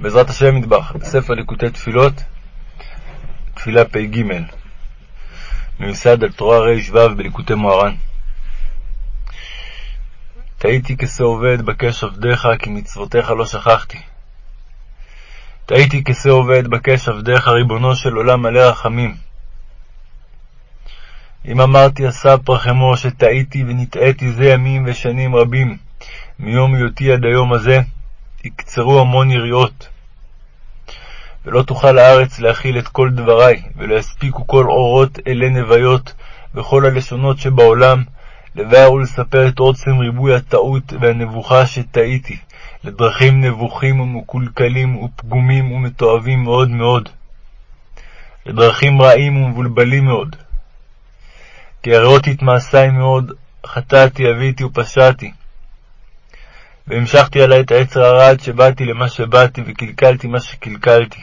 בעזרת השם מטבח, ספר ליקוטי תפילות, תפילה פ"ג, מיוסד על תורה ר"ו בליקוטי מוהר"ן. טעיתי כשא עובד, בקש עבדיך, כי מצוותיך לא שכחתי. טעיתי כשא עובד, בקש עבדיך, ריבונו של עולם מלא רחמים. אם אמרתי אסף פרחמו, שטעיתי ונטעיתי זה ימים ושנים רבים, מיום היותי עד היום הזה, יקצרו המון יריעות. ולא תוכל הארץ להכיל את כל דברי, ולא יספיקו כל אורות אלי נוויות, וכל הלשונות שבעולם, לבאר ולספר את עוצם ריבוי הטעות והנבוכה שטעיתי, לדרכים נבוכים ומקולקלים ופגומים ומתועבים מאוד מאוד, לדרכים רעים ומבולבלים מאוד. כי הריאות את מעשי מאוד, חטאתי, אביתי ופשעתי. והמשכתי עלי את העצר הרע עד שבאתי למה שבאתי, וקלקלתי מה שקלקלתי.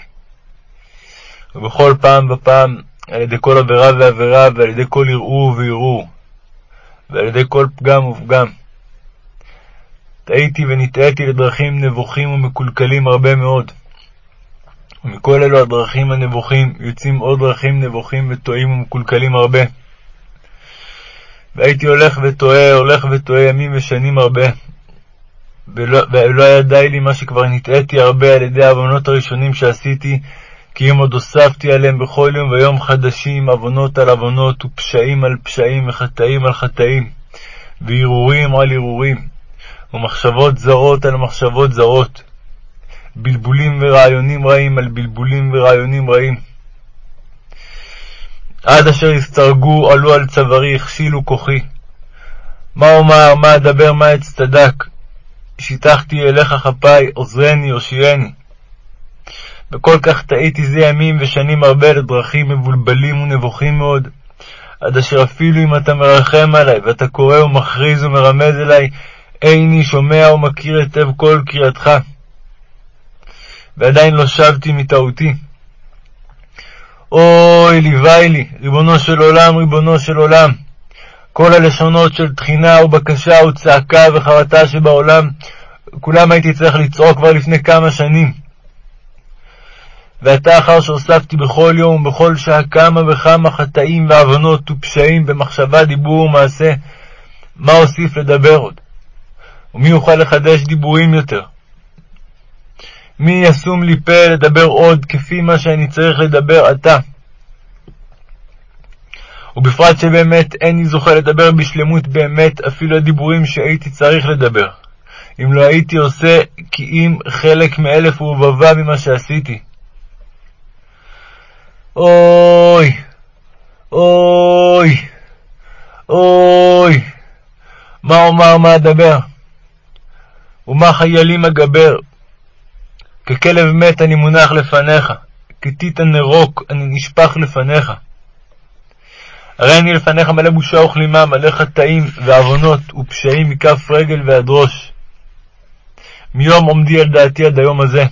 ובכל פעם ופעם, על ידי כל עבירה ועבירה, ועל ידי כל ערעור וערעור, ועל ידי כל פגם ופגם. טעיתי ונטעיתי לדרכים נבוכים ומקולקלים הרבה מאוד. ומכל אלו הדרכים הנבוכים יוצאים עוד דרכים נבוכים וטועים ומקולקלים הרבה. והייתי הולך וטועה, הולך וטועה ימים ושנים הרבה, ולא, ולא היה די לי מה שכבר נטעיתי הרבה על ידי העוונות הראשונים שעשיתי, כי אם עוד הוספתי עליהם בכל יום ויום חדשים, עוונות על עוונות, ופשעים על פשעים, וחטאים על חטאים, והרהורים על הרהורים, ומחשבות זרות על מחשבות זרות, בלבולים ורעיונים רעים על בלבולים ורעיונים רעים. עד אשר הסתרגו, עלו על צווארי, הכשילו כוחי. מה אומר, מה אדבר, מה אצטדק? שיטחתי אליך כפי, עוזרני, הושיעני. וכל כך טעיתי זה ימים ושנים הרבה לדרכים מבולבלים ונבוכים מאוד, עד אשר אפילו אם אתה מרחם עלי, ואתה קורא ומכריז ומרמז אלי, איני שומע ומכיר היטב כל קריאתך. ועדיין לא שבתי מטעותי. אוי, ליווי לי, ריבונו של עולם, ריבונו של עולם. כל הלשונות של תחינה ובקשה וצעקה וחרטה שבעולם, כולם הייתי צריך לצעוק כבר לפני כמה שנים. ועתה אחר שהוספתי בכל יום ובכל שעה כמה וכמה חטאים ועוונות ופשעים במחשבה, דיבור ומעשה, מה אוסיף לדבר עוד? ומי יוכל לחדש דיבורים יותר? מי ישום לי פה לדבר עוד כפי מה שאני צריך לדבר עתה? ובפרט שבאמת איני זוכה לדבר בשלמות באמת אפילו הדיבורים שהייתי צריך לדבר, אם לא הייתי עושה כי אם חלק מאלף ורבבה ממה שעשיתי. אוי, אוי, אוי, מה אומר, מה אדבר? ומה חיילים אגבר? ככלב מת אני מונח לפניך, כטיטן נרוק אני נשפך לפניך. הרי אני לפניך מלא בושה וכלימה, מלא חטאים ועוונות ופשעים מכף רגל ועד ראש. מיום עומדי על דעתי עד היום הזה.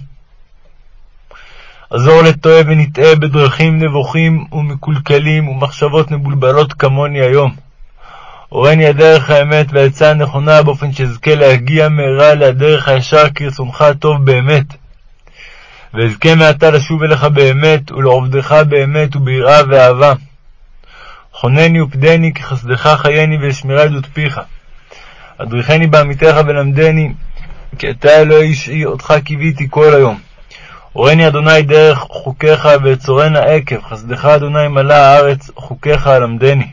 עזור לטועה ונטעה בדרכים נבוכים ומקולקלים ומחשבות מבולבלות כמוני היום. הורני הדרך האמת והעצה הנכונה באופן שאזכה להגיע מהרה לדרך הישר כרצונך הטוב באמת. ואזכה מעתה לשוב אליך באמת ולעובדך באמת וביראה ואהבה. חונני ופדני כי חסדך חייני ולשמירה עדות פיך. אדריכני בעמיתך ולמדני, כי אתה אלוהי אישי, אותך קיוויתי כל היום. הורני אדוני דרך חוקיך ואצורנה עקב, חסדך אדוני מלא הארץ, חוקיך למדני.